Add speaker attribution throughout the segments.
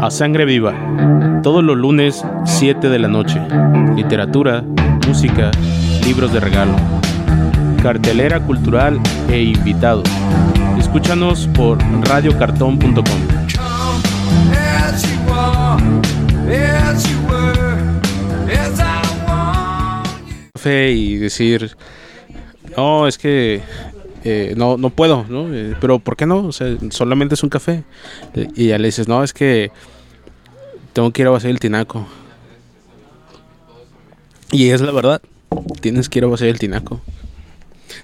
Speaker 1: A Sangre Viva, todos los lunes 7 de la noche. Literatura, música, libros de regalo, cartelera cultural e invitados. Escúchanos por radiocartón.com. Y decir, no, es que eh, no, no puedo, ¿no? Eh, pero ¿por qué no? O sea, solamente es un café. Y ya le dices, no, es que tengo que ir a vaciar el tinaco. Y es la verdad, tienes que ir a vaciar el tinaco.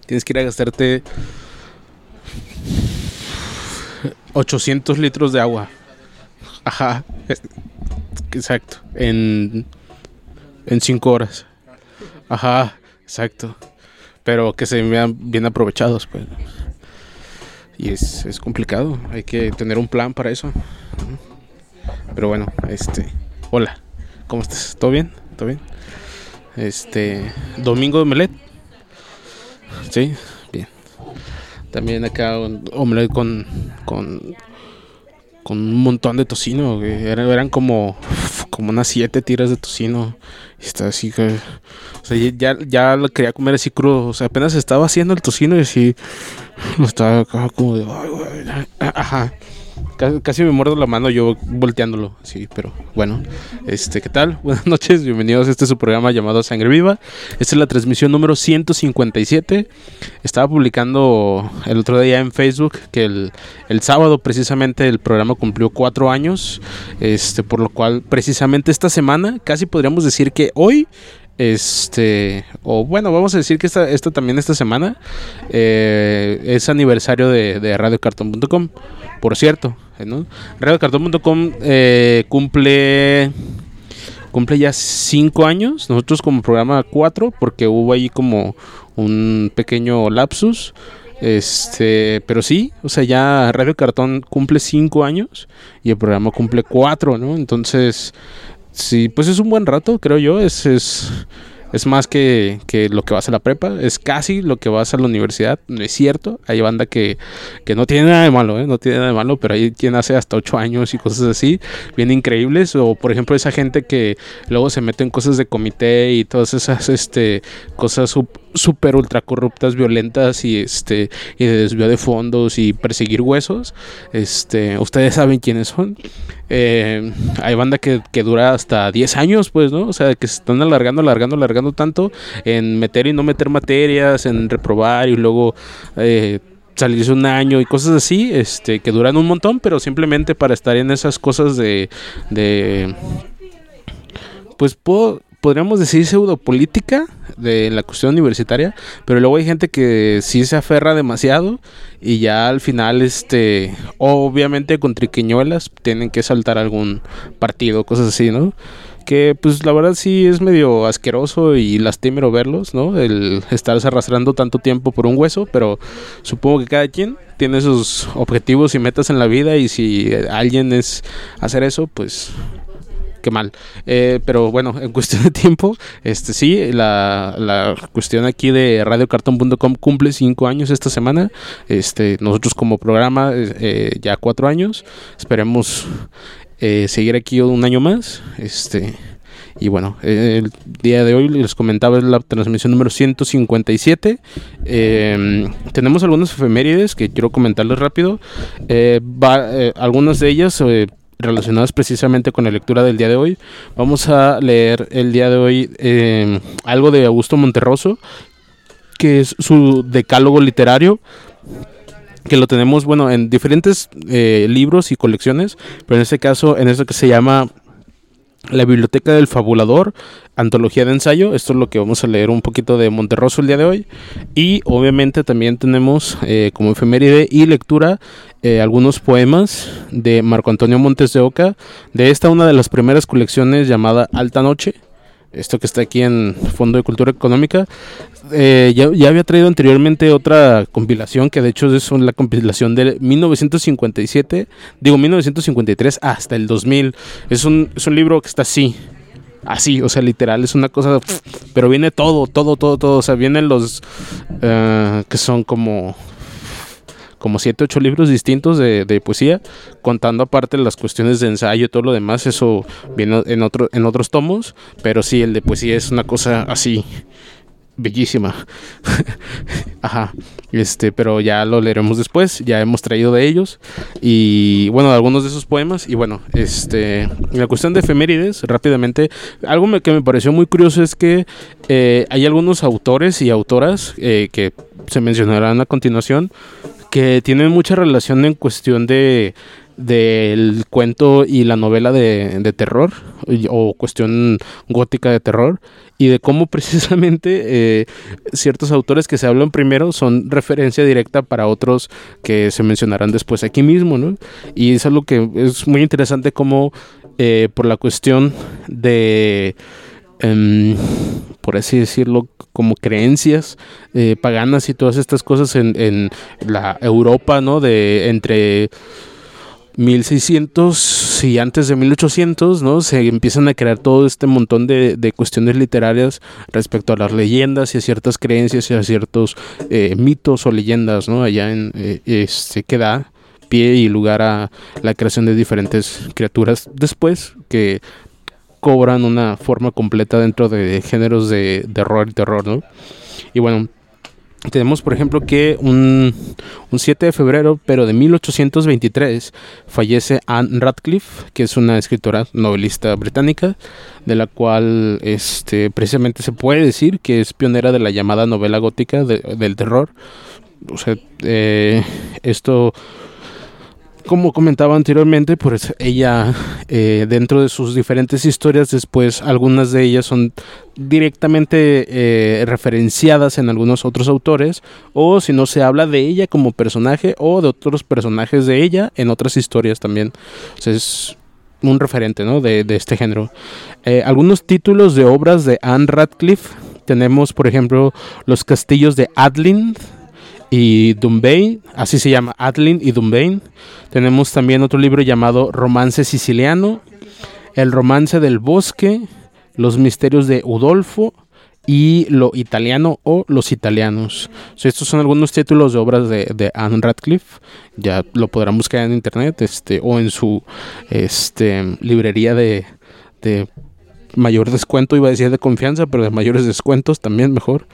Speaker 1: Tienes que ir a gastarte 800 litros de agua. Ajá, exacto, en, en 5 horas. Ajá, exacto pero que se vean bien aprovechados, pues. Y es, es complicado, hay que tener un plan para eso. Pero bueno, este, hola, ¿cómo estás? ¿Todo bien? ¿Todo bien? Este, Domingo de Omelet. Sí, bien. También acá un omelet con, con, con un montón de tocino. Eran, eran como, como unas siete tiras de tocino. Y está así que o sea, ya, ya lo quería comer así crudo. O sea, apenas estaba haciendo el tocino y así. Estaba como de. Ajá. Casi, me muerdo la mano yo volteándolo, sí, pero bueno, este, ¿qué tal? Buenas noches, bienvenidos a este su programa llamado Sangre Viva. Esta es la transmisión número 157. Estaba publicando el otro día en Facebook que el, el sábado precisamente el programa cumplió cuatro años, este, por lo cual precisamente esta semana, casi podríamos decir que hoy este, o bueno, vamos a decir que esta, esta también esta semana eh, es aniversario de, de radiocartón.com. Por cierto, ¿no? radiocartón.com eh, cumple cumple ya cinco años. Nosotros como programa cuatro, porque hubo ahí como un pequeño lapsus. Este, pero sí, o sea, ya Radio Cartón cumple cinco años y el programa cumple cuatro, ¿no? Entonces, Sí, pues es un buen rato, creo yo. Es, es, es más que, que, lo que vas a la prepa, es casi lo que vas a la universidad, no es cierto. Hay banda que, que no tiene nada de malo, ¿eh? no tiene nada de malo, pero hay quien hace hasta ocho años y cosas así, bien increíbles. O por ejemplo, esa gente que luego se mete en cosas de comité y todas esas este, cosas súper ultra corruptas, violentas y este y de desvío de fondos y perseguir huesos. Este, ustedes saben quiénes son. Eh, hay banda que, que, dura hasta 10 años, pues, ¿no? O sea, que se están alargando, alargando, alargando tanto en meter y no meter materias, en reprobar y luego eh, salirse un año y cosas así, este, que duran un montón, pero simplemente para estar en esas cosas de, de pues puedo, podríamos decir pseudopolítica de la cuestión universitaria, pero luego hay gente que sí se aferra demasiado y ya al final, este, obviamente con triquiñuelas tienen que saltar algún partido, cosas así, ¿no? Que pues la verdad sí es medio asqueroso y lastimero verlos, ¿no? El estarse arrastrando tanto tiempo por un hueso, pero supongo que cada quien tiene sus objetivos y metas en la vida y si alguien es hacer eso, pues qué mal. Eh, pero bueno, en cuestión de tiempo, este sí, la, la cuestión aquí de radiocartón.com cumple cinco años esta semana. Este, nosotros como programa eh, ya cuatro años. Esperemos eh, seguir aquí un año más. Este. Y bueno, el día de hoy les comentaba la transmisión número 157. Eh, tenemos algunas efemérides que quiero comentarles rápido. Eh, algunas de ellas relacionadas precisamente con la lectura del día de hoy. Vamos a leer el día de hoy eh, algo de Augusto Monterroso, que es su decálogo literario que lo tenemos, bueno, en diferentes eh, libros y colecciones, pero en este caso, en esto que se llama la Biblioteca del Fabulador, Antología de Ensayo. Esto es lo que vamos a leer un poquito de Monterroso el día de hoy. Y obviamente también tenemos eh, como efeméride y lectura eh, algunos poemas de Marco Antonio Montes de Oca. De esta, una de las primeras colecciones llamada Alta Noche. Esto que está aquí en Fondo de Cultura Económica. Eh, ya, había traído anteriormente otra compilación que de hecho es la compilación de 1957, digo 1953 hasta el 2000. Es un, es un libro que está así, así, o sea, literal, es una cosa, pero viene todo, todo, todo, todo, o sea, vienen los uh, que son como como siete, ocho libros distintos de, de poesía, contando aparte las cuestiones de ensayo y todo lo demás, eso viene en, otro, en otros tomos, pero sí, el de poesía es una cosa así bellísima. Ajá. Este, pero ya lo leeremos después. Ya hemos traído de ellos. Y bueno, algunos de esos poemas. Y bueno, este. La cuestión de efemérides, rápidamente. Algo que me pareció muy curioso es que eh, hay algunos autores y autoras eh, que se mencionarán a continuación. Que tienen mucha relación en cuestión de del cuento y la novela de, terror o cuestión gótica de terror y de cómo precisamente eh, ciertos autores que se hablan primero son referencia directa para otros que se mencionarán después aquí mismo, ¿no? Y es algo que es muy interesante como eh, por la cuestión de... Em, por así decirlo, como creencias eh, paganas y todas estas cosas en, en la Europa, ¿no? De entre 1600 y antes de 1800, ¿no? Se empiezan a crear todo este montón de, cuestiones literarias respecto a las leyendas y a ciertas creencias y a ciertos eh, mitos o leyendas, ¿no? Allá en eh, este, que da pie y lugar a la creación de diferentes criaturas después que cobran una forma completa dentro de géneros de, de horror y terror, ¿no? Y bueno, tenemos, por ejemplo, que un, 7 de febrero, pero de 1823, fallece Anne Radcliffe, que es una escritora novelista británica, de la cual este, precisamente se puede decir que es pionera de la llamada novela gótica del terror. O sea, eh, esto como comentaba anteriormente, pues ella eh, dentro de sus diferentes historias, después algunas de ellas son directamente eh, referenciadas en algunos otros autores, o si no se habla de ella como personaje o de otros personajes de ella en otras historias también. es un referente ¿no? de, este género. Eh, algunos títulos de obras de Anne Radcliffe tenemos, por ejemplo, Los castillos de Adlin y Dunbain, así se llama, Adlin y Dunbain. Tenemos también otro libro llamado Romance Siciliano, El Romance del Bosque, Los Misterios de Udolfo y Lo Italiano o Los Italianos. estos son algunos títulos de obras de, Anne Radcliffe. Ya lo podrán buscar en internet este, o en su este, librería de, de mayor descuento, iba a decir de confianza, pero de mayores descuentos también mejor.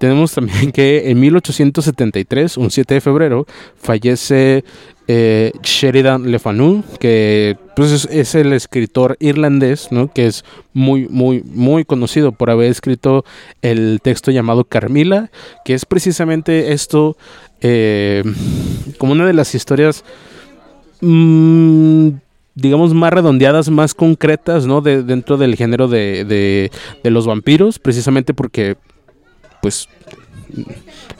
Speaker 1: Tenemos también que en 1873, un 7 de febrero, fallece eh, Sheridan Le Fanu, que pues, es, el escritor irlandés, ¿no? que es muy, muy, muy conocido por haber escrito el texto llamado Carmila, que es precisamente esto, eh, como una de las historias... Mm, digamos, más redondeadas, más concretas, ¿no? De, dentro del género de, de, de, los vampiros, precisamente porque pues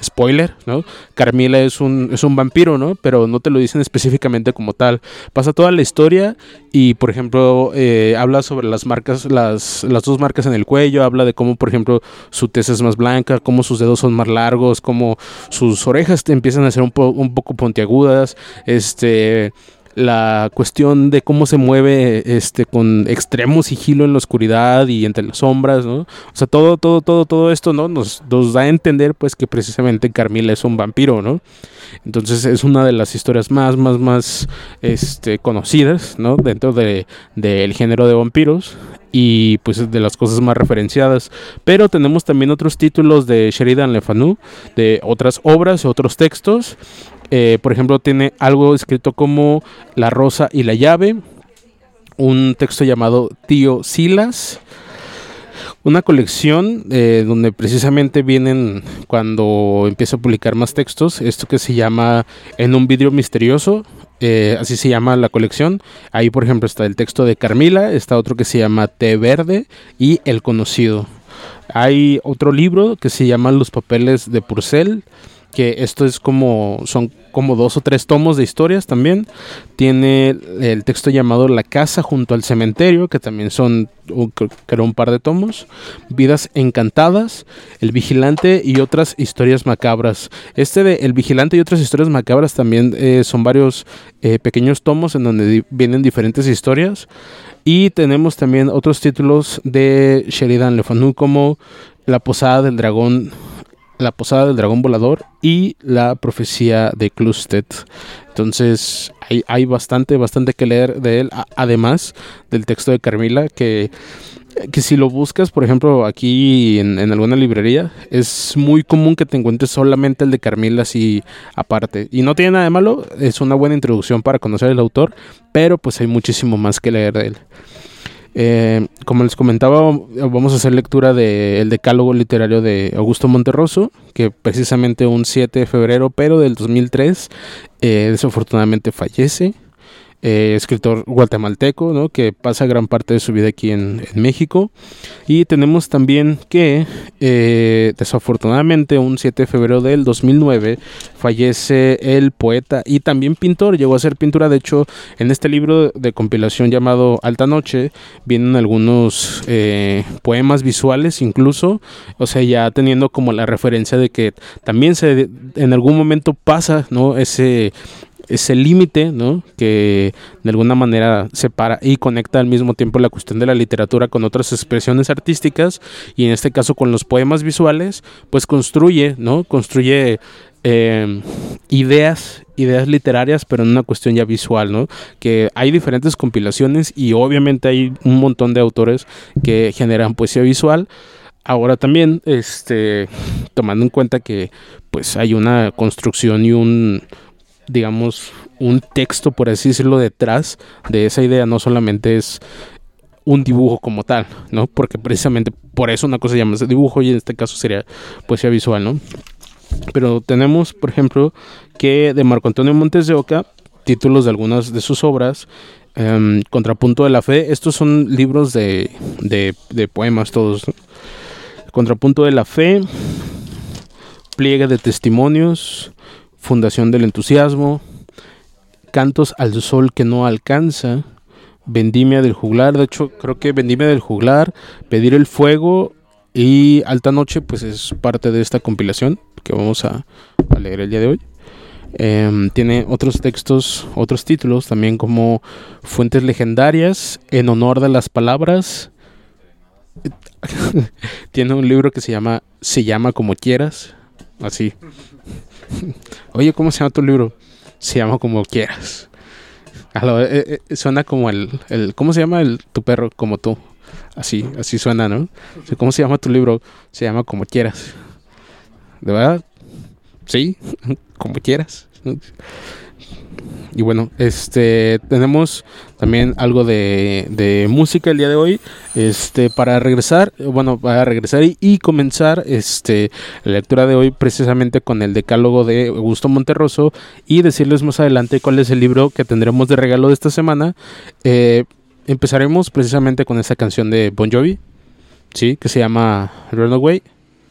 Speaker 1: spoiler, ¿no? Carmila es un, es un vampiro, ¿no? Pero no te lo dicen específicamente como tal. Pasa toda la historia y, por ejemplo, eh, habla sobre las marcas, las, las dos marcas en el cuello, habla de cómo, por ejemplo, su tez es más blanca, cómo sus dedos son más largos, cómo sus orejas empiezan a ser un, un poco pontiagudas, este la cuestión de cómo se mueve este con extremo sigilo en la oscuridad y entre las sombras, ¿no? O sea, todo, todo, todo, todo esto, ¿no? Nos, nos da a entender, pues, que precisamente Carmila es un vampiro, ¿no? Entonces es una de las historias más, más, más, este, conocidas, ¿no? Dentro del de, género de vampiros y pues de las cosas más referenciadas. Pero tenemos también otros títulos de Sheridan Le Fanu, de otras obras, otros textos eh, por ejemplo, tiene algo escrito como La Rosa y la Llave, un texto llamado Tío Silas, una colección eh, donde precisamente vienen cuando empiezo a publicar más textos, esto que se llama En un vidrio misterioso, eh, así se llama la colección. Ahí, por ejemplo, está el texto de Carmila, está otro que se llama Té Verde y El Conocido. Hay otro libro que se llama Los Papeles de Purcell que esto es como son como dos o tres tomos de historias también. Tiene el texto llamado La casa junto al cementerio que también son creo un par de tomos. Vidas encantadas El vigilante y otras historias macabras. Este de El vigilante y otras historias macabras también eh, son varios eh, pequeños tomos en donde vienen diferentes historias. Y tenemos también otros títulos de Sheridan Le Fanu como La posada del dragón La Posada del Dragón Volador y La Profecía de Clustedt. Entonces hay, hay bastante, bastante que leer de él, además del texto de Carmila, que que si lo buscas, por ejemplo, aquí en, alguna librería, es muy común que te encuentres solamente el de Carmila así aparte. Y no tiene nada de malo, es una buena introducción para conocer al autor, pero pues hay muchísimo más que leer de él. Eh, como les comentaba, vamos a hacer lectura del decálogo literario de Augusto Monterroso, que precisamente un 7 de febrero, pero del 2003, eh, desafortunadamente fallece. Eh, escritor guatemalteco, ¿no? que pasa gran parte de su vida aquí en, México. Y tenemos también que, eh, desafortunadamente, un 7 de febrero del 2009, fallece el poeta y también pintor. Llegó a ser pintura, de hecho, en este libro de compilación llamado Alta Noche, vienen algunos eh, poemas visuales incluso, o sea, ya teniendo como la referencia de que también se en algún momento pasa, ¿no? Ese ese límite, ¿no? Que de alguna manera separa y conecta al mismo tiempo la cuestión de la literatura con otras expresiones artísticas y en este caso con los poemas visuales, pues construye, ¿no? Construye eh, ideas, ideas literarias, pero en una cuestión ya visual, ¿no? Que hay diferentes compilaciones y obviamente hay un montón de autores que generan poesía visual. Ahora también, este, tomando en cuenta que pues hay una construcción y un, digamos, un texto, por así decirlo, detrás de esa idea. No solamente es un dibujo como tal, ¿no? Porque precisamente por eso una cosa se llama dibujo y en este caso sería poesía visual, ¿no? Pero tenemos, por ejemplo, que de Marco Antonio Montes de Oca, títulos de algunas de sus obras, em, Contrapunto de la Fe, estos son libros de, de, poemas todos, Contrapunto de la Fe, Pliegue de Testimonios, Fundación del Entusiasmo, Cantos al Sol que no alcanza, Vendimia del Juglar, de hecho creo que Vendimia del Juglar, Pedir el Fuego y Alta Noche pues es parte de esta compilación que vamos a, leer el día de hoy. Em, tiene otros textos, otros títulos también como Fuentes Legendarias, En Honor de las Palabras. tiene un libro que se llama Se llama como quieras, así. Oye, ¿cómo se llama tu libro? Se llama como quieras. Eh, eh, suena como el, el, ¿Cómo se llama el, tu perro? Como tú. Así, así suena, ¿no? ¿Cómo se llama tu libro? Se llama como quieras. ¿De verdad? Sí, como quieras. Y bueno, este tenemos también algo de, música el día de hoy. Este, para regresar, bueno, para regresar y, comenzar este, la lectura de hoy precisamente con el decálogo de Augusto Monterroso y decirles más adelante cuál es el libro que tendremos de regalo de esta semana. Eh, empezaremos precisamente con esta canción de Bon Jovi, ¿sí? que se llama Runaway.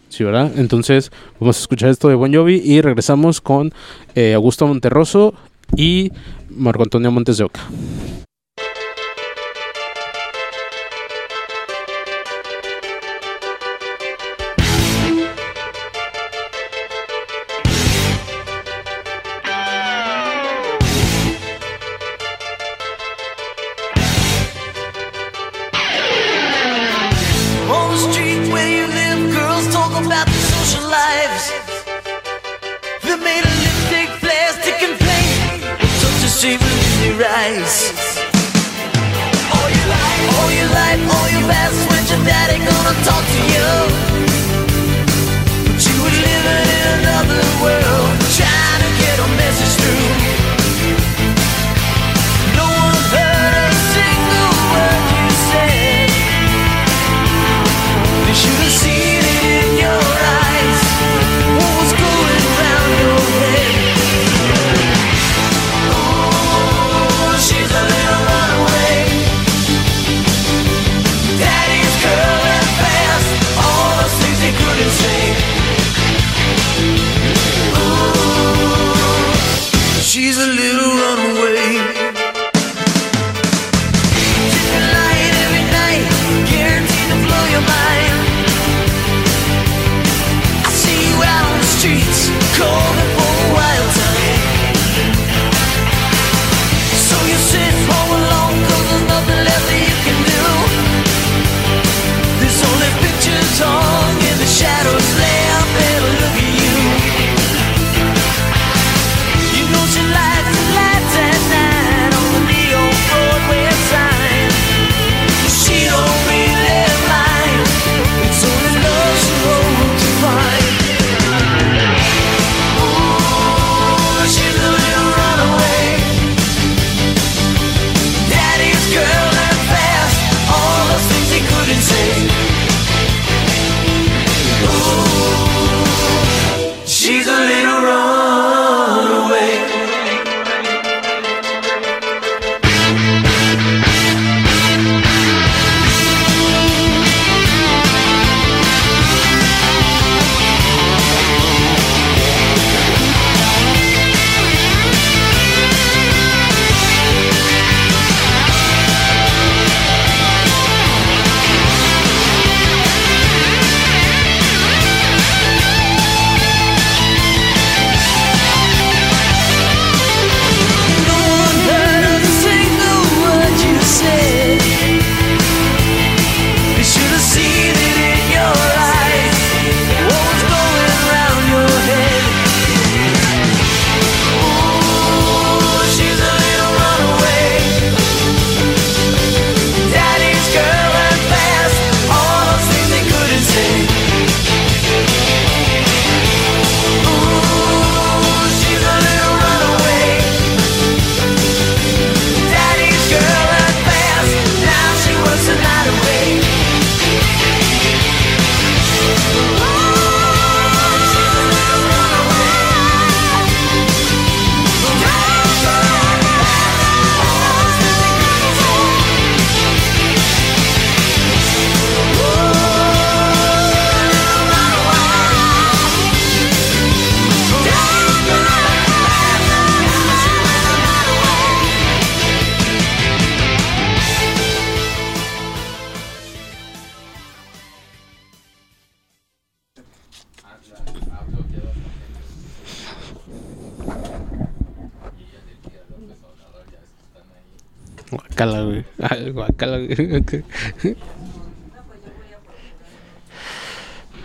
Speaker 1: Sí, ¿verdad? Entonces vamos a escuchar esto de Bon Jovi y regresamos con eh, Augusto Monterroso y Marco Antonio Montes de Oca. Daddy gonna talk to you? But you were living in another world,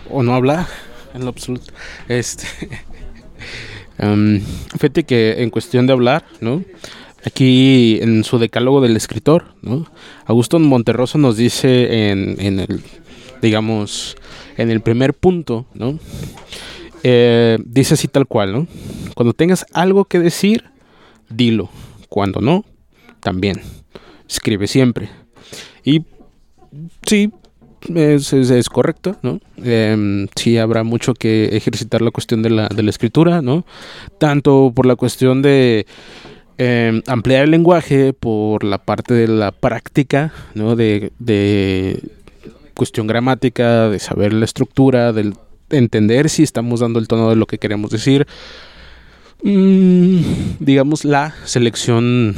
Speaker 1: o no habla en lo absoluto. Este. um, fíjate que en cuestión de hablar, ¿no? Aquí en su decálogo del escritor, ¿no? Augusto Monterroso nos dice en, en el, digamos, en el primer punto, ¿no? Eh, dice así tal cual, ¿no? Cuando tengas algo que decir, dilo. Cuando no, también. Escribe siempre. Y sí, es, correcto, ¿no? Em, sí habrá mucho que ejercitar la cuestión de la, de la escritura, ¿no? Tanto por la cuestión de em, ampliar el lenguaje, por la parte de la práctica, ¿no? De, de cuestión gramática, de saber la estructura, de entender si estamos dando el tono de lo que queremos decir. Mm, digamos, la selección,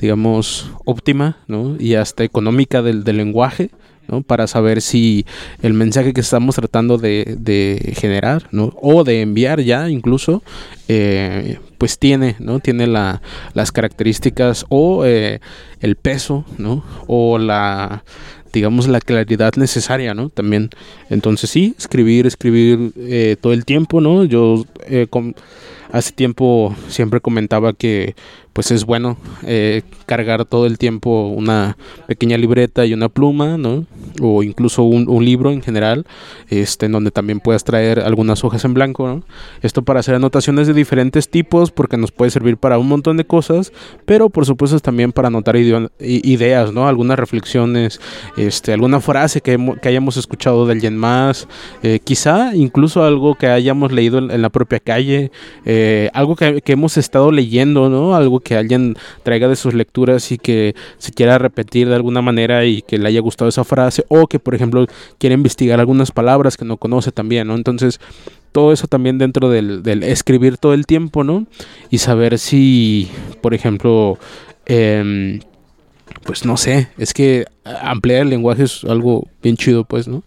Speaker 1: digamos, óptima, ¿no? Y hasta económica del, del lenguaje, para saber si el mensaje que estamos tratando de, generar, O de enviar ya incluso, eh, pues tiene, ¿no? Tiene la, las características o eh, el peso, ¿no? O la digamos la claridad necesaria, ¿no? También. Entonces sí, escribir, escribir eh, todo el tiempo, ¿no? Yo hace tiempo siempre comentaba que pues es bueno eh, cargar todo el tiempo una pequeña libreta y una pluma, ¿no? O incluso un, libro en general, este, en donde también puedas traer algunas hojas en blanco, ¿no? Esto para hacer anotaciones de diferentes tipos, porque nos puede servir para un montón de cosas, pero por supuesto también para anotar ideas, ¿no? Algunas reflexiones, este, alguna frase que, que hayamos escuchado del Yen Más, eh, quizá incluso algo que hayamos leído en, la propia calle, eh, algo que, que hemos estado leyendo, ¿no? Algo que alguien traiga de sus lecturas y que se quiera repetir de alguna manera y que le haya gustado esa frase o que por ejemplo quiere investigar algunas palabras que no conoce también, ¿no? Entonces todo eso también dentro del, escribir todo el tiempo, ¿no? Y saber si, por ejemplo, em, pues no sé, es que ampliar el lenguaje es algo bien chido, pues, ¿no?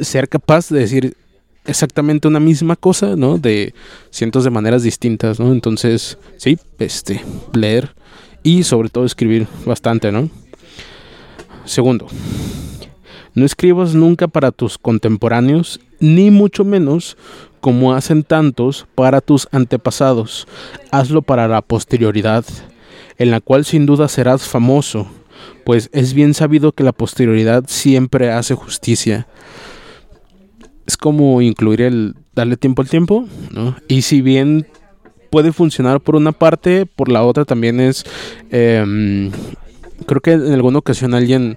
Speaker 1: Ser capaz de decir, exactamente una misma cosa, ¿no? De cientos de maneras distintas, ¿no? Entonces, sí, este, leer y sobre todo escribir bastante, ¿no? Segundo, no escribas nunca para tus contemporáneos, ni mucho menos como hacen tantos para tus antepasados. Hazlo para la posterioridad, en la cual sin duda serás famoso, pues es bien sabido que la posterioridad siempre hace justicia es como incluir el darle tiempo al tiempo, ¿no? Y si bien puede funcionar por una parte, por la otra también es, em, creo que en alguna ocasión alguien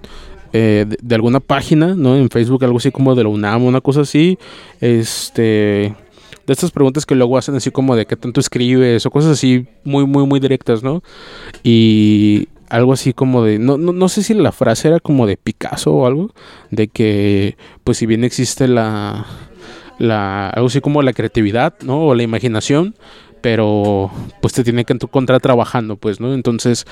Speaker 1: eh, de, alguna página, ¿no? En Facebook, algo así como de la UNAM, una cosa así, este, de estas preguntas que luego hacen así como de qué tanto escribes o cosas así muy, muy, muy directas, ¿no? Y algo así como de, no, no, no sé si la frase era como de Picasso o algo, de que pues si bien existe la, la, algo así como la creatividad, ¿no? O la imaginación, pero pues te tiene que encontrar trabajando, pues, ¿no? Entonces,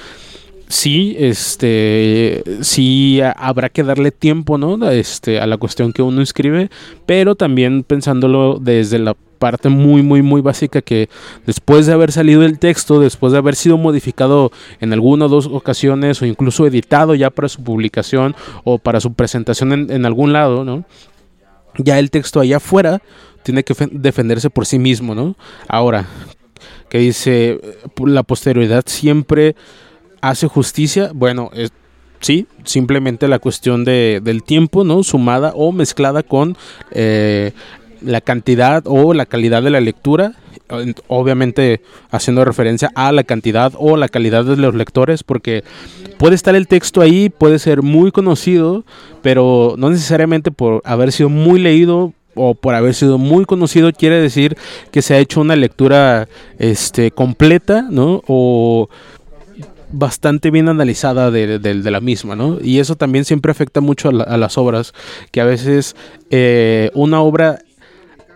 Speaker 1: sí, este, sí habrá que darle tiempo, ¿no? Este, a la cuestión que uno escribe, pero también pensándolo desde la parte muy, muy, muy básica que después de haber salido el texto, después de haber sido modificado en alguna o dos ocasiones o incluso editado ya para su publicación o para su presentación en, algún lado, ¿no? Ya el texto allá afuera tiene que defenderse por sí mismo, ¿no? Ahora, que dice, la posterioridad siempre hace justicia, bueno, es, sí, simplemente la cuestión de, del tiempo, ¿no? Sumada o mezclada con eh, la cantidad o la calidad de la lectura, obviamente haciendo referencia a la cantidad o la calidad de los lectores, porque puede estar el texto ahí, puede ser muy conocido, pero no necesariamente por haber sido muy leído o por haber sido muy conocido quiere decir que se ha hecho una lectura este completa, ¿no? O bastante bien analizada de, la misma, ¿no? Y eso también siempre afecta mucho a, las obras, que a veces eh, una obra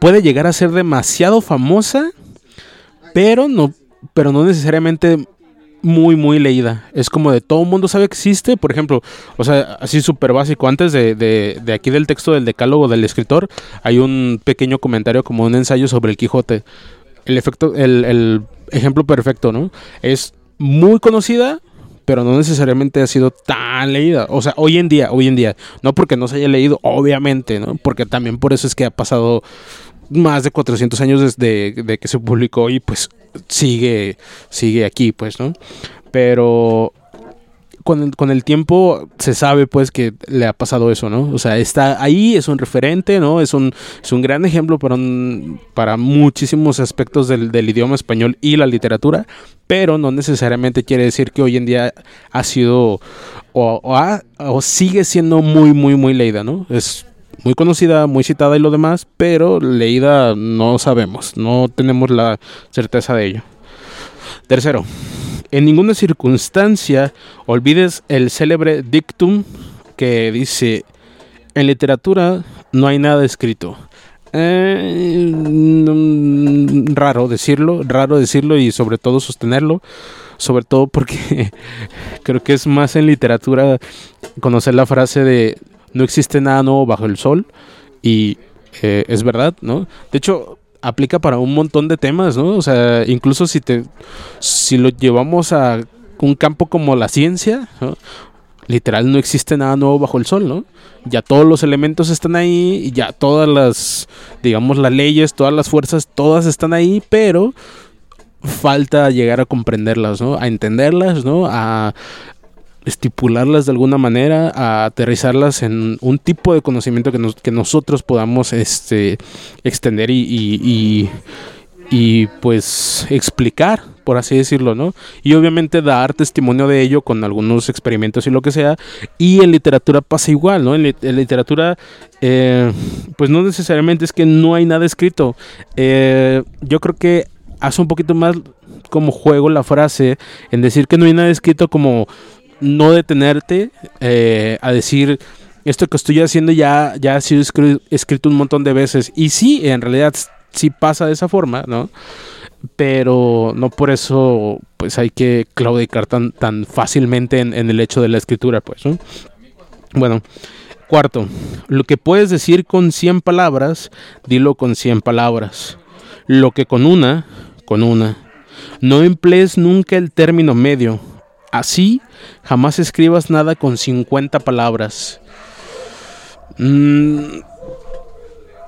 Speaker 1: puede llegar a ser demasiado famosa, pero no, pero no necesariamente muy, muy leída. Es como de todo el mundo sabe que existe, por ejemplo, o sea, así súper básico. Antes de, de, de, aquí del texto del decálogo del escritor, hay un pequeño comentario como un ensayo sobre el Quijote. El efecto, el, el ejemplo perfecto, ¿no? Es muy conocida, pero no necesariamente ha sido tan leída. O sea, hoy en día, hoy en día, no porque no se haya leído, obviamente, ¿no? Porque también por eso es que ha pasado más de 400 años desde que se publicó y pues sigue, sigue aquí, pues, ¿no? Pero con el, con el tiempo se sabe pues que le ha pasado eso, ¿no? O sea, está ahí, es un referente, ¿no? Es un, es un gran ejemplo para, para muchísimos aspectos del, idioma español y la literatura, pero no necesariamente quiere decir que hoy en día ha sido o, o sigue siendo muy, muy, muy leída, ¿no? Es muy conocida, muy citada y lo demás, pero leída no sabemos, no tenemos la certeza de ello. Tercero, en ninguna circunstancia olvides el célebre dictum que dice, en literatura no hay nada escrito. Eh, mm, raro decirlo, raro decirlo y sobre todo sostenerlo, sobre todo porque creo que es más en literatura conocer la frase de no existe nada nuevo bajo el sol y eh, es verdad, ¿no? De hecho, aplica para un montón de temas, ¿no? O sea, incluso si te si lo llevamos a un campo como la ciencia, literal no existe nada nuevo bajo el sol, ¿no? Ya todos los elementos están ahí, ya todas las, digamos, las leyes, todas las fuerzas, todas están ahí, pero falta llegar a comprenderlas, ¿no? A entenderlas, ¿no? Estipularlas de alguna manera, a aterrizarlas en un tipo de conocimiento que, que nosotros podamos este, extender y, y, pues explicar, por así decirlo, ¿no? Y obviamente dar testimonio de ello con algunos experimentos y lo que sea. Y en literatura pasa igual, ¿no? En, literatura, eh, pues no necesariamente es que no hay nada escrito. Eh, yo creo que hace un poquito más como juego la frase en decir que no hay nada escrito como no detenerte eh, a decir esto que estoy haciendo ya, ya ha sido escrito un montón de veces. Y sí, en realidad sí pasa de esa forma, ¿no? Pero no por eso pues hay que claudicar tan, tan fácilmente en, el hecho de la escritura, pues, ¿no? Bueno, cuarto, lo que puedes decir con 100 palabras, dilo con 100 palabras. Lo que con una, con una. No emplees nunca el término medio Así, jamás escribas nada con 50 palabras. Mm,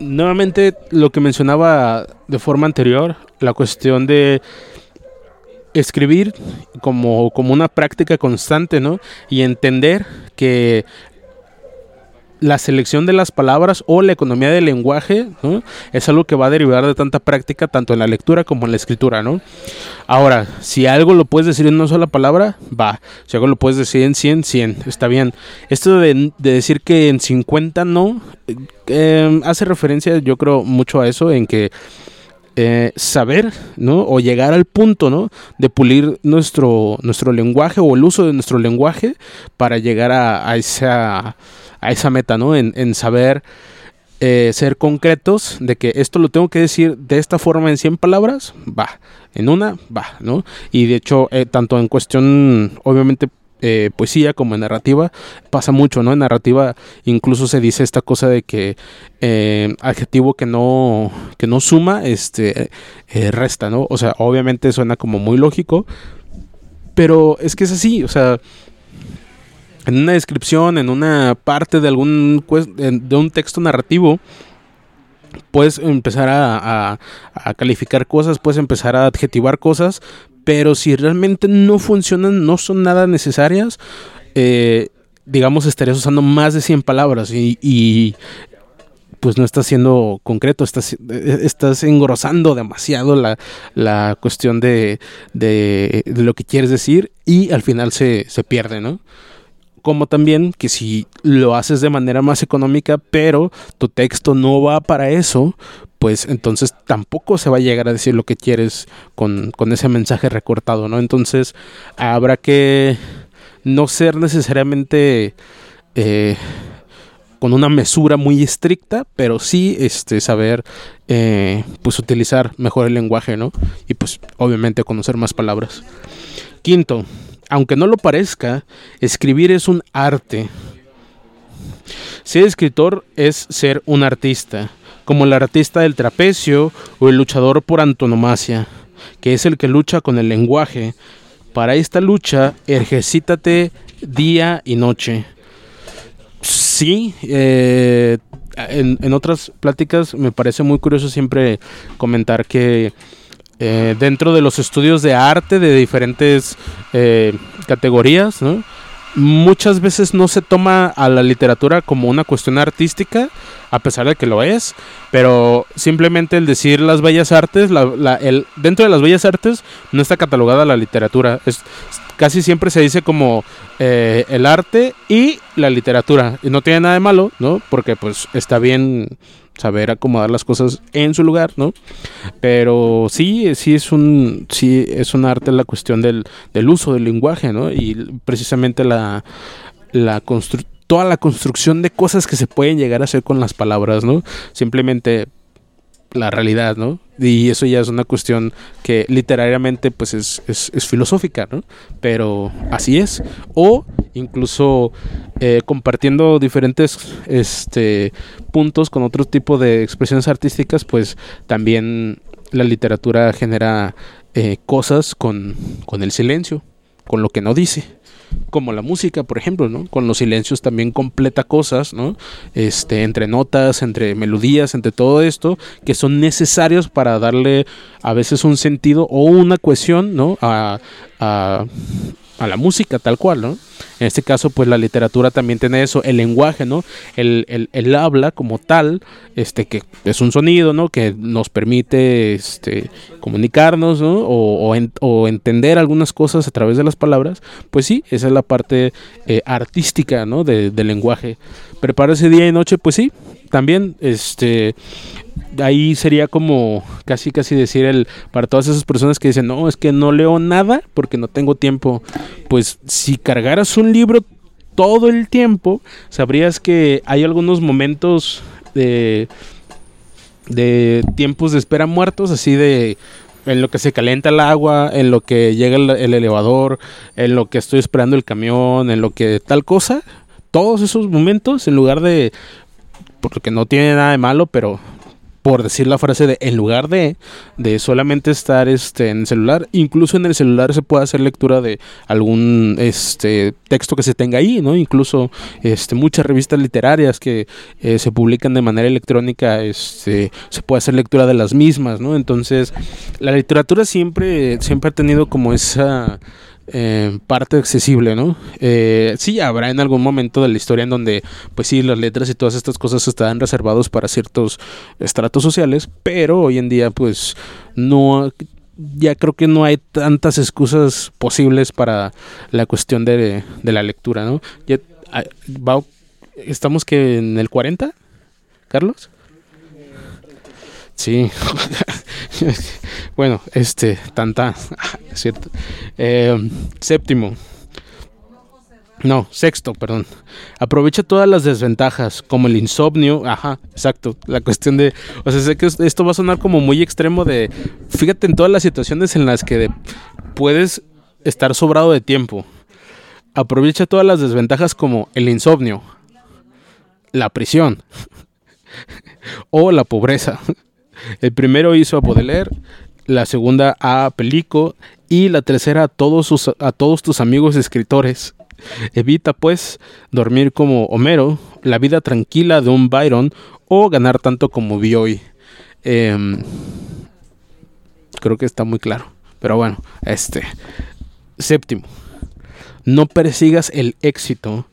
Speaker 1: nuevamente, lo que mencionaba de forma anterior, la cuestión de escribir como, como una práctica constante, ¿no? Y entender que la selección de las palabras o la economía del lenguaje es algo que va a derivar de tanta práctica tanto en la lectura como en la escritura, ¿no? Ahora, si algo lo puedes decir en una sola palabra, va. Si algo lo puedes decir en 100, 100, está bien. Esto de, decir que en 50 no, eh, hace referencia yo creo mucho a eso, en que eh, saber, ¿no? O llegar al punto, ¿no? De pulir nuestro, nuestro lenguaje o el uso de nuestro lenguaje para llegar a esa a esa meta, ¿no? En, saber eh, ser concretos de que esto lo tengo que decir de esta forma en 100 palabras, va, en una, va, ¿no? Y de hecho, eh, tanto en cuestión, obviamente, eh, poesía como en narrativa pasa mucho, ¿no? En narrativa incluso se dice esta cosa de que adjetivo que no que no suma, este resta, ¿no? O sea, obviamente suena como muy lógico, pero es que es así, o sea, en una descripción, en una parte de algún de un texto narrativo, puedes empezar a, calificar cosas, puedes empezar a adjetivar cosas, pero si realmente no funcionan, no son nada necesarias, eh, digamos, estarías usando más de 100 palabras y, pues no estás siendo concreto, estás, estás engrosando demasiado la, cuestión de, de, lo que quieres decir y al final se pierde, ¿no? Como también que si lo haces de manera más económica, pero tu texto no va para eso, pues entonces tampoco se va a llegar a decir lo que quieres con, ese mensaje recortado, ¿no? Entonces habrá que no ser necesariamente eh, con una mesura muy estricta, pero sí este, saber eh, pues utilizar mejor el lenguaje, ¿no? Y pues obviamente conocer más palabras. Quinto, aunque no lo parezca, escribir es un arte. Ser escritor es ser un artista, como el artista del trapecio o el luchador por antonomasia, que es el que lucha con el lenguaje para esta lucha, ejercítate día y noche. Sí, eh, en, en, otras pláticas me parece muy curioso siempre comentar que eh, dentro de los estudios de arte de diferentes eh, categorías, muchas veces no se toma a la literatura como una cuestión artística, a pesar de que lo es, pero simplemente el decir las bellas artes, el, dentro de las bellas artes no está catalogada la literatura, casi siempre se dice como eh, el arte y la literatura, y no tiene nada de malo, ¿no? Porque pues está bien saber acomodar las cosas en su lugar, ¿no? Pero sí, sí es un, sí es un arte la cuestión del, del uso del lenguaje, ¿no? Y precisamente la, la toda la construcción de cosas que se pueden llegar a hacer con las palabras, ¿no? Simplemente la realidad, ¿no? Y eso ya es una cuestión que literariamente pues es, es, filosófica, ¿no? Pero así es. O incluso eh, compartiendo diferentes este, puntos con otro tipo de expresiones artísticas, pues también la literatura genera eh, cosas con, con el silencio, con lo que no dice como la música, por ejemplo, ¿no? Con los silencios también completa cosas, ¿no? Este, entre notas, entre melodías, entre todo esto, que son necesarios para darle a veces un sentido o una cohesión, ¿no? A, a, a la música tal cual, ¿no? En este caso, pues la literatura también tiene eso, el lenguaje, ¿no? El, el, habla como tal, este, que es un sonido, ¿no? Que nos permite este, comunicarnos, ¿no? O, o, entender algunas cosas a través de las palabras. Pues sí, esa es la parte eh, artística, ¿no? De, del lenguaje. Prepárese día y noche, pues sí, también, este, ahí sería como casi casi decir el para todas esas personas que dicen no es que no leo nada porque no tengo tiempo. Pues si cargaras un libro todo el tiempo sabrías que hay algunos momentos de de tiempos de espera muertos así de en lo que se calienta el agua, en lo que llega el, el elevador, en lo que estoy esperando el camión, en lo que tal cosa, todos esos momentos, en lugar de, porque no tiene nada de malo, pero por decir la frase de en lugar de, de solamente estar este, en el celular, incluso en el celular se puede hacer lectura de algún este, texto que se tenga ahí, ¿no? Incluso este, muchas revistas literarias que eh, se publican de manera electrónica, este, se puede hacer lectura de las mismas, ¿no? Entonces, la literatura siempre, siempre ha tenido como esa eh, parte accesible, ¿no? Eh, sí, habrá en algún momento de la historia en donde, pues sí, las letras y todas estas cosas estarán reservados para ciertos estratos sociales, pero hoy en día, pues, no, ya creo que no hay tantas excusas posibles para la cuestión de, la lectura, ¿no? Ya, ah, ¿Estamos que en el 40, Carlos? Sí. bueno, este, tanta, cierto. Eh, séptimo. No, sexto, perdón. Aprovecha todas las desventajas, como el insomnio. Ajá, exacto. La cuestión de. O sea, sé que esto va a sonar como muy extremo de. Fíjate en todas las situaciones en las que puedes estar sobrado de tiempo. Aprovecha todas las desventajas, como el insomnio, la prisión o la pobreza. El primero hizo a Baudelaire, la segunda a Pelico y la tercera a todos, sus, a todos tus amigos escritores. Evita pues dormir como Homero, la vida tranquila de un Byron o ganar tanto como Bioy. Em, creo que está muy claro. Pero bueno, este. Séptimo. No persigas el éxito.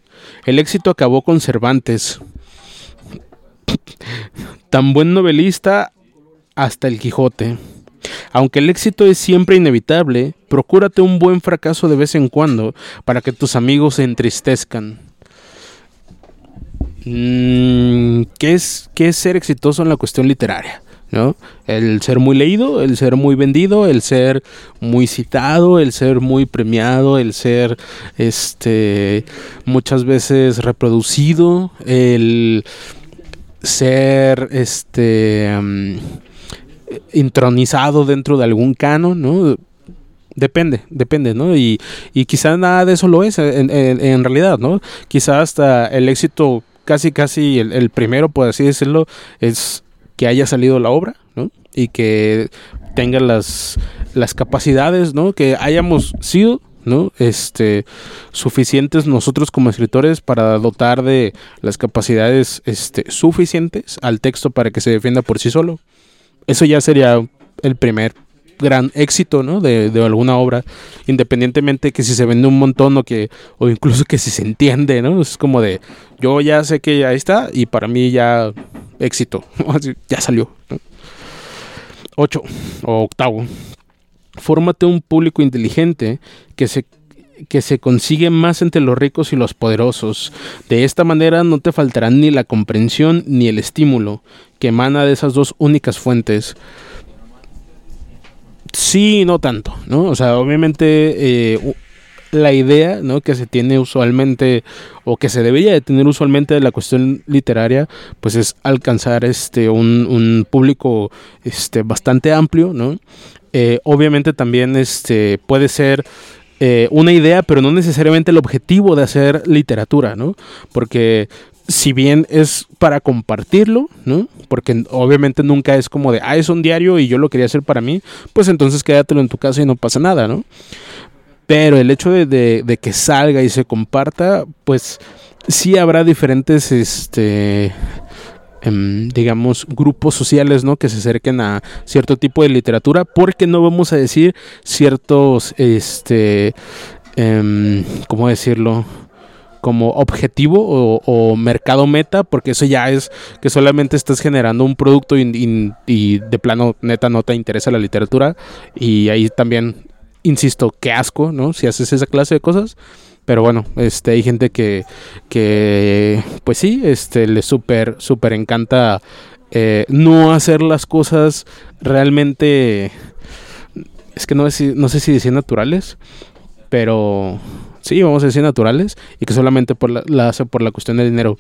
Speaker 1: El éxito acabó con Cervantes. Tan buen novelista hasta el Quijote. Aunque el éxito es siempre inevitable, procúrate un buen fracaso de vez en cuando para que tus amigos se entristezcan. Mm, ¿qué, es, ¿Qué es ser exitoso en la cuestión literaria? ¿no? El ser muy leído, el ser muy vendido, el ser muy citado, el ser muy premiado, el ser este muchas veces reproducido, el ser este mm, intronizado dentro de algún canon, ¿no? Depende, depende, ¿no? Y, y quizá nada de eso lo es en, realidad, ¿no? Quizá hasta el éxito, casi, casi el, primero, por así decirlo, es que haya salido la obra, ¿no? Y que tenga las, las capacidades, ¿no? Que hayamos sido ¿no? Este, suficientes nosotros como escritores para dotar de las capacidades este, suficientes al texto para que se defienda por sí solo. Eso ya sería el primer gran éxito, ¿no? De, alguna obra, independientemente que si se vende un montón o que, o incluso que si se entiende, ¿no? Es como de, yo ya sé que ahí está y para mí ya éxito, ya salió. Ocho, o octavo, fórmate un público inteligente que se que se consigue más entre los ricos y los poderosos. De esta manera no te faltarán ni la comprensión ni el estímulo que emana de esas dos únicas fuentes. Sí, no tanto, ¿no? O sea, obviamente eh, la idea, ¿no? Que se tiene usualmente o que se debería de tener usualmente de la cuestión literaria, pues es alcanzar este un, público este bastante amplio, ¿no? Eh, obviamente también este puede ser eh, una idea, pero no necesariamente el objetivo de hacer literatura, ¿no? Porque si bien es para compartirlo, ¿no? Porque obviamente nunca es como de, ah, es un diario y yo lo quería hacer para mí, pues entonces quédatelo en tu casa y no pasa nada, ¿no? Pero el hecho de, de que salga y se comparta, pues sí habrá diferentes, este, digamos, grupos sociales, ¿no? Que se acerquen a cierto tipo de literatura, porque no vamos a decir ciertos, este, eh, ¿cómo decirlo? como objetivo o, mercado meta, porque eso ya es que solamente estás generando un producto y, y, de plano neta no te interesa la literatura y ahí también, insisto, qué asco, ¿no? Si haces esa clase de cosas. Pero bueno, este, hay gente que, que pues sí, este, le súper, súper encanta eh, no hacer las cosas realmente, es que no, no sé si decir naturales, pero sí, vamos a decir naturales, y que solamente por la, hace por la cuestión del dinero.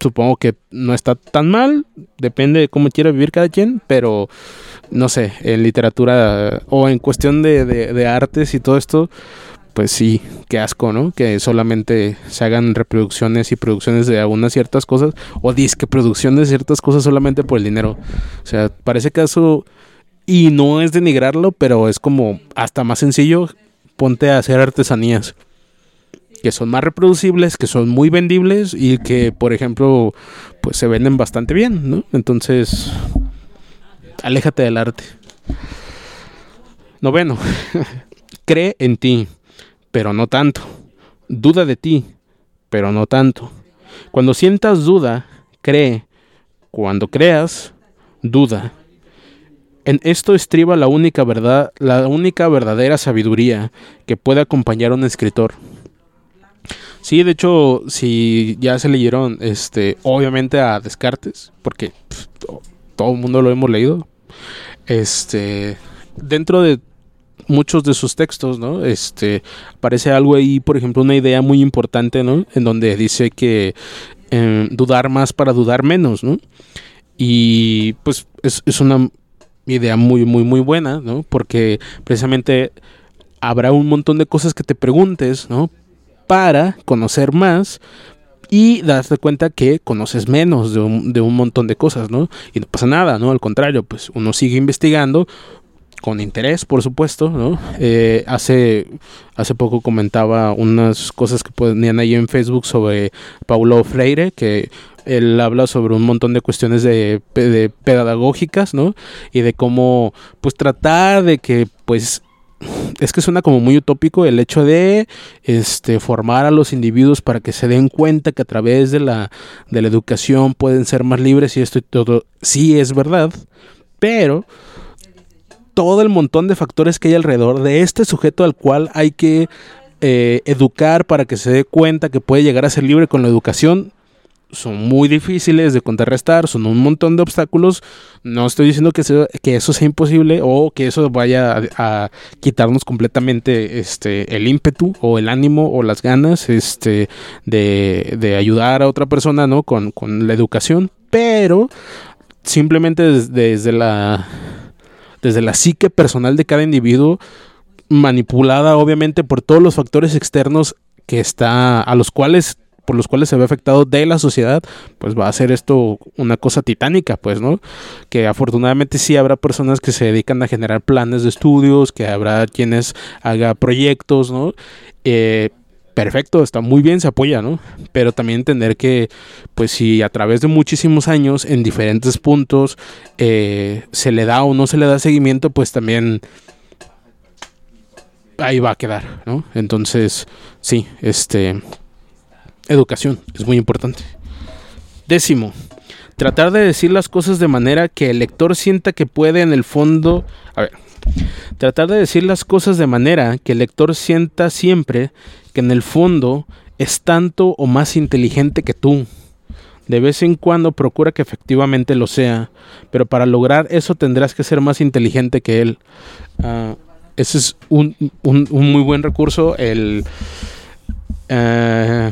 Speaker 1: Supongo que no está tan mal, depende de cómo quiera vivir cada quien, pero no sé, en literatura o en cuestión de, de artes y todo esto, pues sí, qué asco, ¿no? Que solamente se hagan reproducciones y producciones de algunas ciertas cosas, o disque producciones de ciertas cosas solamente por el dinero. O sea, parece caso, y no es denigrarlo, pero es como hasta más sencillo, ponte a hacer artesanías que son más reproducibles, que son muy vendibles y que, por ejemplo, pues se venden bastante bien, ¿no? Entonces, aléjate del arte. Noveno, cree en ti pero no tanto. Duda de ti, pero no tanto. Cuando sientas duda, cree. Cuando creas, duda. En esto estriba la única verdad, la única verdadera sabiduría que puede acompañar a un escritor. Sí, de hecho, si ya se leyeron, este, obviamente a Descartes, porque todo el mundo lo hemos leído. Este, dentro de muchos de sus textos, ¿no? Este, aparece algo ahí, por ejemplo, una idea muy importante, ¿no? En donde dice que eh, dudar más para dudar menos, ¿no? Y pues es, es una idea muy, muy, muy buena, ¿no? Porque precisamente habrá un montón de cosas que te preguntes, ¿no? Para conocer más, y darte cuenta que conoces menos de un, de un, montón de cosas, ¿no? Y no pasa nada, ¿no? Al contrario, pues uno sigue investigando, con interés, por supuesto, ¿no? Eh, hace, hace poco comentaba unas cosas que ponían ahí en Facebook sobre Paulo Freire, que él habla sobre un montón de cuestiones de, pedagógicas, ¿no? Y de cómo, pues, tratar de que, pues, es que suena como muy utópico el hecho de este, formar a los individuos para que se den cuenta que a través de la, de la educación pueden ser más libres y esto y todo, sí es verdad, pero todo el montón de factores que hay alrededor de este sujeto al cual hay que eh, educar para que se dé cuenta que puede llegar a ser libre con la educación son muy difíciles de contrarrestar, son un montón de obstáculos. No estoy diciendo que, eso sea imposible o que eso vaya a, quitarnos completamente este, el ímpetu o el ánimo o las ganas este, de, de ayudar a otra persona ¿no? con, con la educación, pero simplemente desde la desde la psique personal de cada individuo, manipulada obviamente por todos los factores externos que está, a los cuales por los cuales se ve afectado de la sociedad, pues va a ser esto una cosa titánica, pues, ¿no? Que afortunadamente sí habrá personas que se dedican a generar planes de estudios, que habrá quienes haga proyectos, ¿no? Eh, perfecto, está muy bien, se apoya, ¿no? Pero también entender que, pues si a través de muchísimos años, en diferentes puntos, eh, se le da o no se le da seguimiento, pues también ahí va a quedar, ¿no? Entonces, sí, este, educación es muy importante. Décimo, tratar de decir las cosas de manera que el lector sienta que puede en el fondo, a ver, tratar de decir las cosas de manera que el lector sienta siempre que en el fondo es tanto o más inteligente que tú. De vez en cuando procura que efectivamente lo sea, pero para lograr eso tendrás que ser más inteligente que él. Uh, ese es un, un, muy buen recurso. El, uh,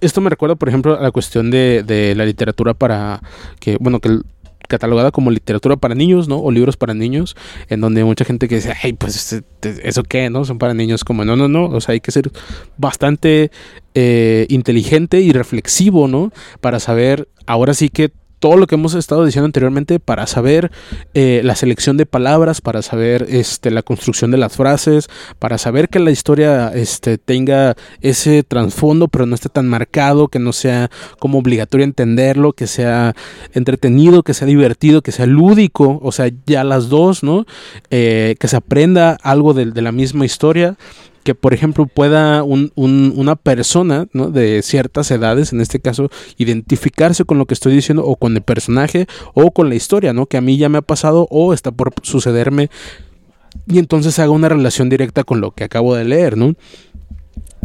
Speaker 1: esto me recuerda, por ejemplo, a la cuestión de, de, la literatura para que, bueno, que catalogada como literatura para niños, ¿no? O libros para niños, en donde mucha gente que dice, hey, pues este, eso qué, ¿no? Son para niños, como no, no, no, o sea, hay que ser bastante eh, inteligente y reflexivo, ¿no? Para saber, ahora sí que todo lo que hemos estado diciendo anteriormente para saber eh, la selección de palabras, para saber este, la construcción de las frases, para saber que la historia este, tenga ese trasfondo, pero no esté tan marcado, que no sea como obligatorio entenderlo, que sea entretenido, que sea divertido, que sea lúdico, o sea, ya las dos, ¿no? Eh, que se aprenda algo de, de la misma historia que por ejemplo pueda un, un, una persona de ciertas edades, en este caso, identificarse con lo que estoy diciendo o con el personaje o con la historia, ¿no? Que a mí ya me ha pasado o está por sucederme y entonces haga una relación directa con lo que acabo de leer, ¿no?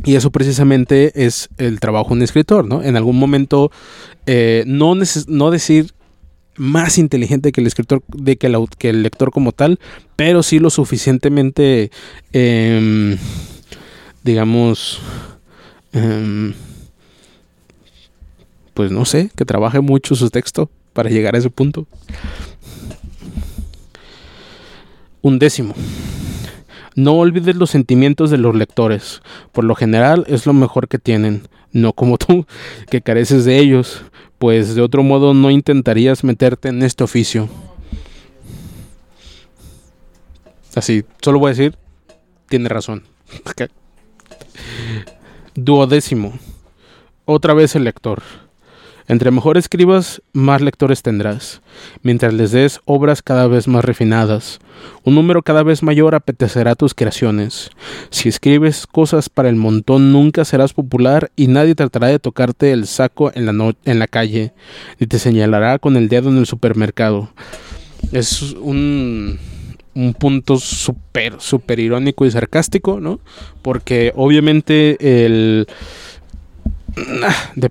Speaker 1: Y eso precisamente es el trabajo de un escritor, ¿no? En algún momento eh, no, no decir más inteligente que el escritor, de que el, lector como tal, pero sí lo suficientemente, eh, digamos, eh, pues no sé, que trabaje mucho su texto para llegar a ese punto. Un décimo. No olvides los sentimientos de los lectores. Por lo general es lo mejor que tienen, no como tú, que careces de ellos pues de otro modo no intentarías meterte en este oficio. Así, solo voy a decir, tiene razón. Duodécimo. Otra vez el lector. Entre mejor escribas, más lectores tendrás, mientras les des obras cada vez más refinadas. Un número cada vez mayor apetecerá tus creaciones. Si escribes cosas para el montón, nunca serás popular y nadie tratará de tocarte el saco en la, no en la calle, ni te señalará con el dedo en el supermercado. Es un, un punto súper, súper irónico y sarcástico, ¿no? Porque obviamente el de,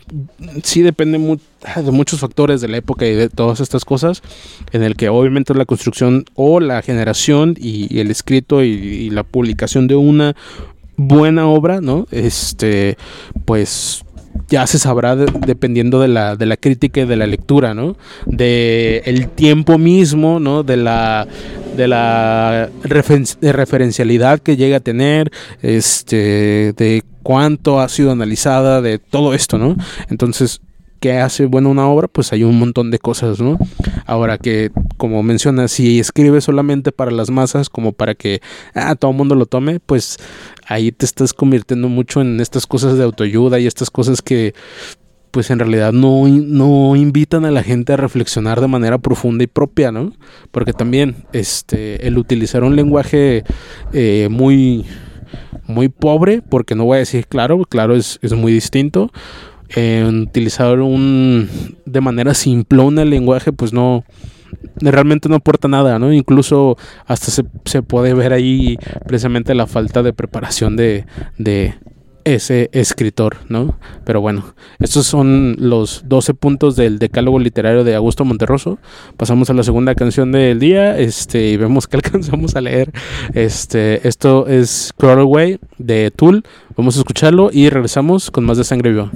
Speaker 1: sí depende mu de muchos factores de la época y de todas estas cosas, en el que obviamente la construcción o la generación y, y el escrito y, y, la publicación de una buena obra, ¿no? Este, pues ya se sabrá de, dependiendo de la, de la crítica y de la lectura, ¿no? De el tiempo mismo, ¿no? De la de la referencialidad que llega a tener, este, de cuánto ha sido analizada, de todo esto, ¿no? Entonces, ¿qué hace buena una obra? Pues hay un montón de cosas, ¿no? Ahora que, como mencionas, si escribe solamente para las masas, como para que ah, todo el mundo lo tome, pues ahí te estás convirtiendo mucho en estas cosas de autoayuda y estas cosas que pues en realidad no, no invitan a la gente a reflexionar de manera profunda y propia, ¿no? Porque también este, el utilizar un lenguaje eh, muy, muy pobre, porque no voy a decir claro, claro es, es muy distinto, eh, utilizar un de manera simplona el lenguaje, pues no realmente no aporta nada, ¿no? Incluso hasta se, se puede ver ahí precisamente la falta de preparación de, de, ese escritor, ¿no? Pero bueno, estos son los 12 puntos del decálogo literario de Augusto Monterroso. Pasamos a la segunda canción del día, este, y vemos que alcanzamos a leer. Este, esto es Crawl Away de Tool. Vamos a escucharlo y regresamos con más de Sangre Viva.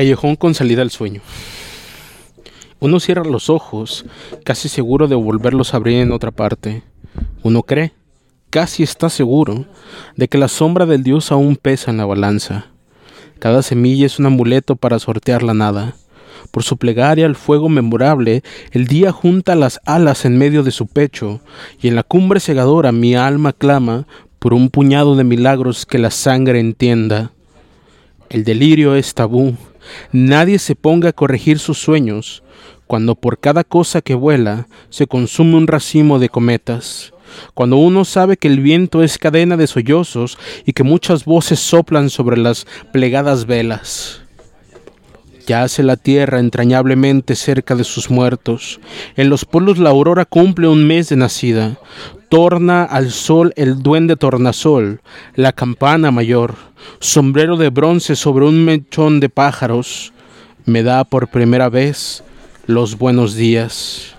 Speaker 1: Callejón con salida al sueño. Uno cierra los ojos, casi seguro de volverlos a abrir en otra parte. Uno cree, casi está seguro, de que la sombra del Dios aún pesa en la balanza. Cada semilla es un amuleto para sortear la nada. Por su plegaria al fuego memorable, el día junta las alas en medio de su pecho, y en la cumbre segadora mi alma clama por un puñado de milagros que la sangre entienda. El delirio es tabú, Nadie se ponga a corregir sus sueños cuando por cada cosa que vuela se consume un racimo de cometas. Cuando uno sabe que el viento es cadena de sollozos y que muchas voces soplan sobre las plegadas velas. Yace la tierra entrañablemente cerca de sus muertos. En los polos la aurora cumple un mes de nacida. Torna al sol el duende tornasol, la campana mayor, sombrero de bronce sobre un mechón de pájaros, me da por primera vez los buenos días.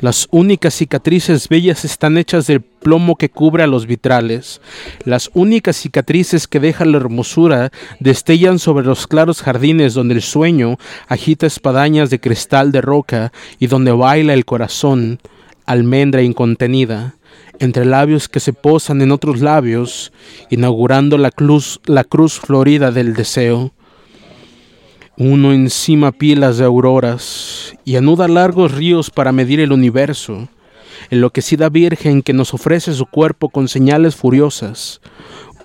Speaker 1: Las únicas cicatrices bellas están hechas del plomo que cubre a los vitrales. Las únicas cicatrices que dejan la hermosura destellan sobre los claros jardines donde el sueño agita espadañas de cristal de roca y donde baila el corazón, almendra incontenida, entre labios que se posan en otros labios, inaugurando la cruz, la cruz florida del deseo. Uno encima pilas de auroras y anuda largos ríos para medir el universo. Enloquecida virgen que nos ofrece su cuerpo con señales furiosas.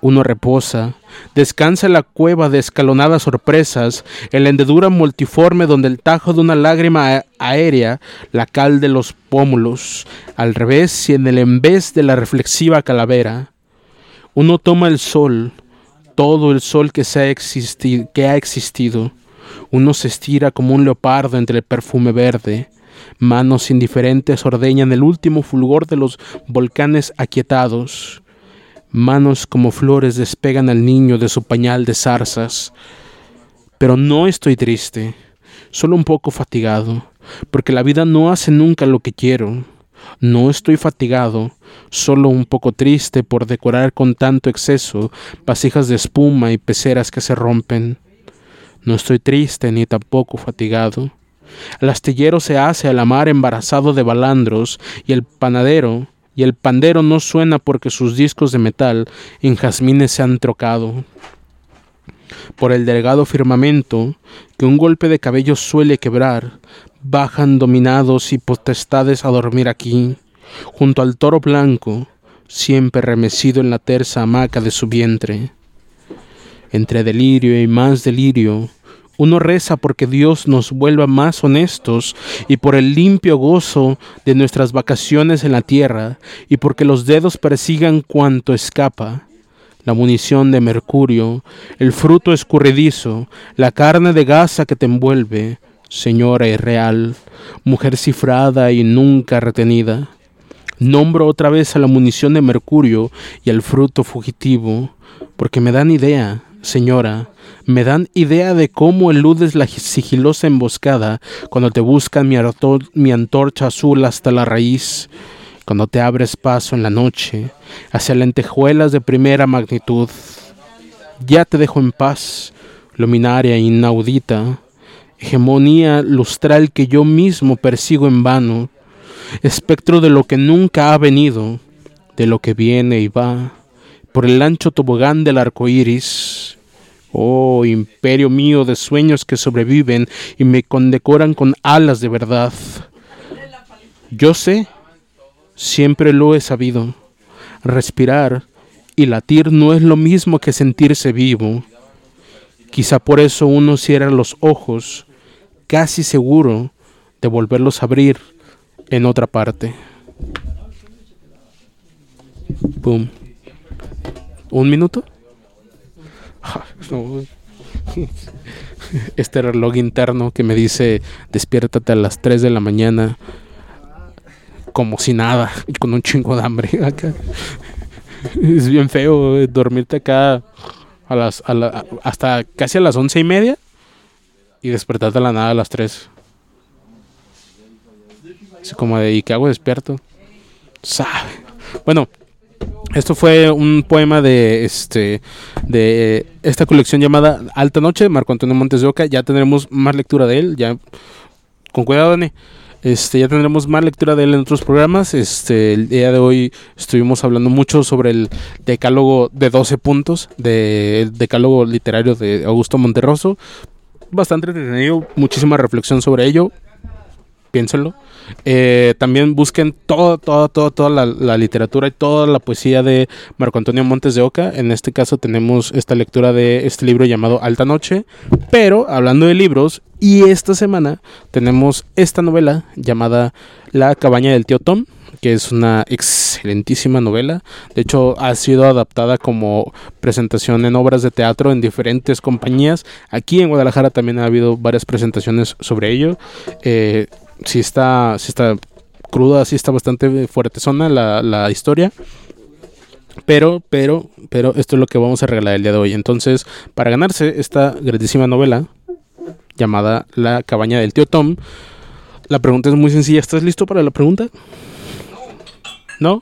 Speaker 1: Uno reposa, descansa en la cueva de escalonadas sorpresas, en la hendedura multiforme donde el tajo de una lágrima aérea, la cal de los pómulos, al revés y en el envés de la reflexiva calavera. Uno toma el sol, todo el sol que, se ha, que ha existido, uno se estira como un leopardo entre el perfume verde. Manos indiferentes ordeñan el último fulgor de los volcanes aquietados. Manos como flores despegan al niño de su pañal de zarzas. Pero no estoy triste, solo un poco fatigado, porque la vida no hace nunca lo que quiero. No estoy fatigado, solo un poco triste por decorar con tanto exceso vasijas de espuma y peceras que se rompen. No estoy triste ni tampoco fatigado. El astillero se hace a la mar embarazado de balandros y el panadero y el pandero no suena porque sus discos de metal en jazmines se han trocado. Por el delgado firmamento que un golpe de cabello suele quebrar, bajan dominados y potestades a dormir aquí, junto al toro blanco, siempre remecido en la tersa hamaca de su vientre. Entre delirio y más delirio, uno reza porque Dios nos vuelva más honestos y por el limpio gozo de nuestras vacaciones en la tierra y porque los dedos persigan cuanto escapa. La munición de mercurio, el fruto escurridizo, la carne de gasa que te envuelve, señora irreal, mujer cifrada y nunca retenida. Nombro otra vez a la munición de mercurio y al fruto fugitivo, porque me dan idea señora, me dan idea de cómo eludes la sigilosa emboscada cuando te buscan mi, mi, antorcha azul hasta la raíz, cuando te abres paso en la noche hacia lentejuelas de primera magnitud. Ya te dejo en paz, luminaria inaudita, hegemonía lustral que yo mismo persigo en vano, espectro de lo que nunca ha venido, de lo que viene y va por el ancho tobogán del arco iris. Oh, imperio mío de sueños que sobreviven y me condecoran con alas de verdad. Yo sé, siempre lo he sabido. Respirar y latir no es lo mismo que sentirse vivo. Quizá por eso uno cierra los ojos, casi seguro de volverlos a abrir en otra parte. Boom. ¿Un minuto? Este reloj interno que me dice despiértate a las 3 de la mañana como si nada y con un chingo de hambre Es bien feo eh, dormirte acá a las, hasta casi a las once y media y despertarte a la nada a las 3. Así como de, ¿y qué hago despierto? ¿Sabe? Bueno, esto fue un poema de este de esta colección llamada Alta Noche, Marco Antonio Montes de Oca. Ya tendremos más lectura de él, ya con cuidado, Dani. Este, ya tendremos más lectura de él en otros programas. Este, el día de hoy estuvimos hablando mucho sobre el decálogo de 12 puntos, de, decálogo literario de Augusto Monterroso. Bastante entretenido, muchísima reflexión sobre ello. Piénsenlo. Eh, también busquen todo, todo, todo, toda la, literatura y toda la poesía de Marco Antonio Montes de Oca. En este caso tenemos esta lectura de este libro llamado Alta Noche. Pero hablando de libros, y esta semana tenemos esta novela llamada La cabaña del tío Tom que es una excelentísima novela. De hecho, ha sido adaptada como presentación en obras de teatro en diferentes compañías. Aquí en Guadalajara también ha habido varias presentaciones sobre ello. Eh, si está, si está cruda, así está bastante fuerte zona la, la historia. Pero, pero, pero esto es lo que vamos a regalar el día de hoy. Entonces, para ganarse esta grandísima novela llamada La cabaña del tío Tom, la pregunta es muy sencilla. ¿Estás listo para la pregunta? ¿No?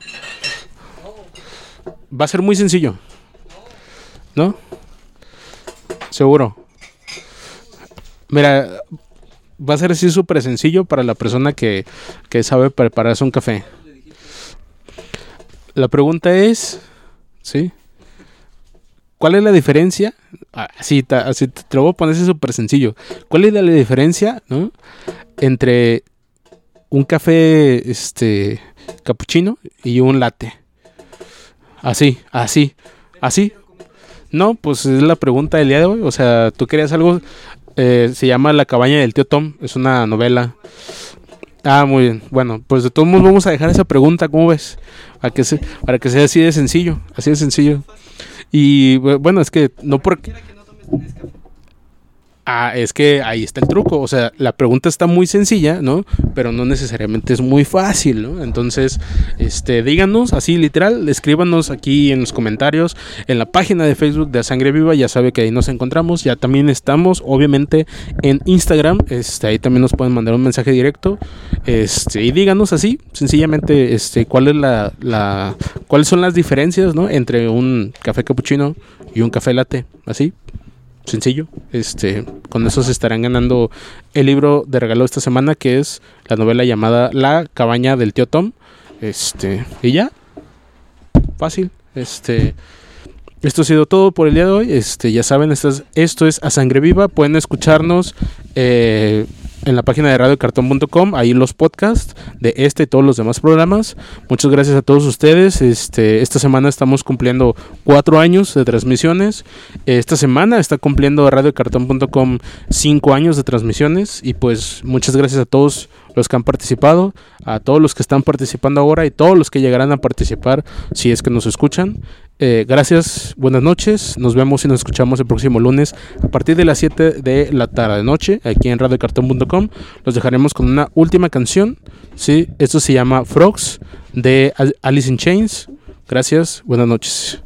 Speaker 1: Va a ser muy sencillo. ¿No? Seguro. Mira, va a ser así súper sencillo para la persona que, que sabe prepararse un café. La pregunta es, ¿sí? ¿Cuál es la diferencia? Así, así te lo voy a poner súper sencillo. ¿Cuál es la diferencia, ¿no? Entre un café, este, cappuccino y un latte. Así, así, así. No, pues es la pregunta del día de hoy. O sea, tú querías algo, eh, se llama La cabaña del tío Tom, es una novela. Ah, muy bien. Bueno, pues de todos modos vamos a dejar esa pregunta, ¿cómo ves? Para que, para que sea así de sencillo, así de sencillo. Y bueno, es que no porque... Ah, es que ahí está el truco. O sea, la pregunta está muy sencilla, ¿no? Pero no necesariamente es muy fácil, ¿no? Entonces, este, díganos así literal, escríbanos aquí en los comentarios, en la página de Facebook de Sangre Viva, ya sabe que ahí nos encontramos. Ya también estamos, obviamente, en Instagram. Este, ahí también nos pueden mandar un mensaje directo. Este, y díganos así, sencillamente, este, cuál es la, la, cuáles son las diferencias, ¿no? Entre un café cappuccino y un café latte, así sencillo. Este, con eso se estarán ganando el libro de regalo esta semana, que es la novela llamada La cabaña del tío Tom. Este, y ya. Fácil. Este. Esto ha sido todo por el día de hoy. Este, ya saben, esto es, esto es A Sangre Viva. Pueden escucharnos eh, en la página de radiocartón.com, ahí los podcasts de este y todos los demás programas. Muchas gracias a todos ustedes. Este, esta semana estamos cumpliendo cuatro años de transmisiones. Esta semana está cumpliendo radiocartón.com cinco años de transmisiones. Y pues muchas gracias a todos los que han participado, a todos los que están participando ahora y todos los que llegarán a participar si es que nos escuchan. Eh, gracias, buenas noches. Nos vemos y nos escuchamos el próximo lunes a partir de las 7 de la tarde noche aquí en radiocartón.com. Los dejaremos con una última canción. ¿sí? Esto se llama Frogs de Alice in Chains. Gracias, buenas noches.